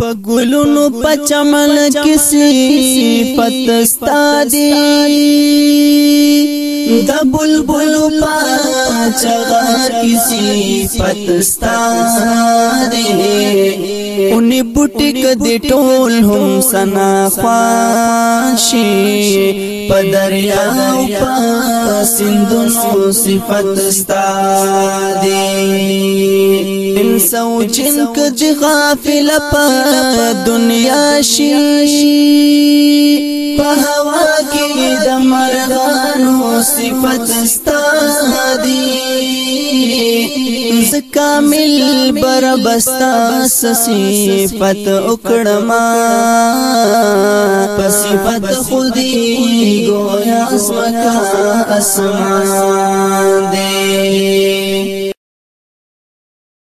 په ګلونو په چمن کې صفات ستادي د بلبل په چغا کې صفات ستادي اونې بوټي کدي ټول هم سنا خواشي په دریا او په سندونو صفات ستادي سو جن کدی غافل په دنیا شي په هوا کې د مرغانو صفت استادي ز کامل بربستا صفت وکړما په صفت خودي گویا اسمکا اسمان دې